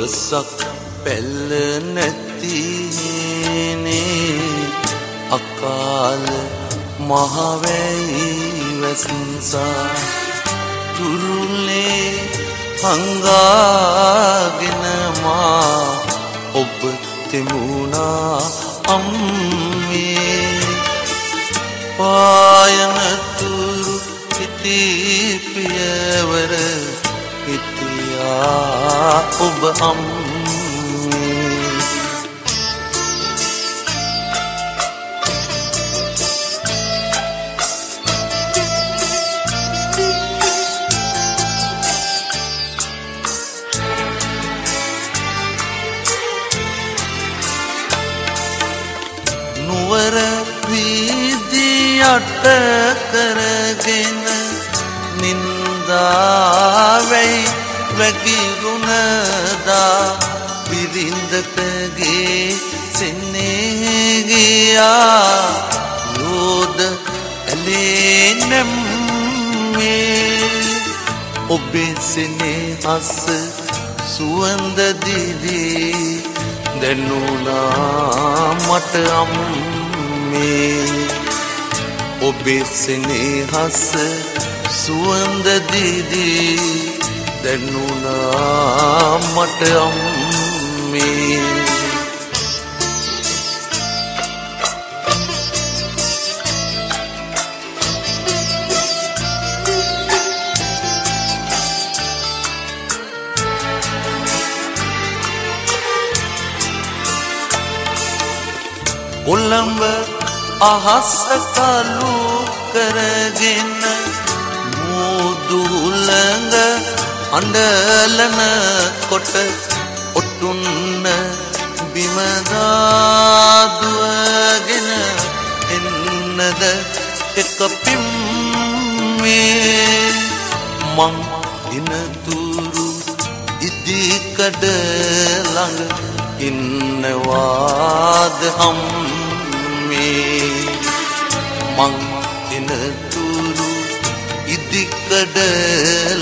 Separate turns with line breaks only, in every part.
හවසක් පැල්ල නැතිනේ. අකාල මහවැයි වැස්සා තුරුලේ හංගාගෙන මා ඔබ තෙමුණා අම්මේ. පායනතුරු ඔබ අම්මේ. නුවර වීදි යට කරගෙන නින්දාවැයි වැගිරුණදා බිරිඳකගේ සෙන්නේගයා යෝද ඇලේ නැම්මේ. ඔබේ සෙනෙහස සුවඳ දිදී දැනුණා මට අම්මේ. ඔබේ සෙනෙහස සුවඳ දිදී දැනුණා මට අම්මේ. කොළඹ අහස කලු කරගෙන අඬලන කොට ඔටුන්න බිමදාදුවගෙන එන්නද එක පිම්මේ? මං ඉනතුරු ඉදිකඩ ළඟ ඉන්නවාද අම්මේ මං එනතුරු ඉදිකඩ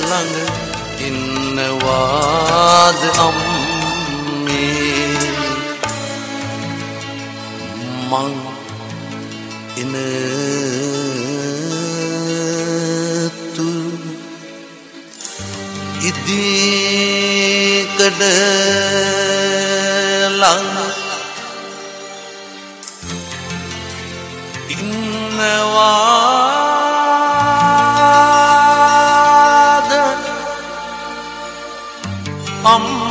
ළඟ ඉන්නවාද අම්මේ මං එනතුරු ඉදිකඩ ළඟ ඉන්නවාද amma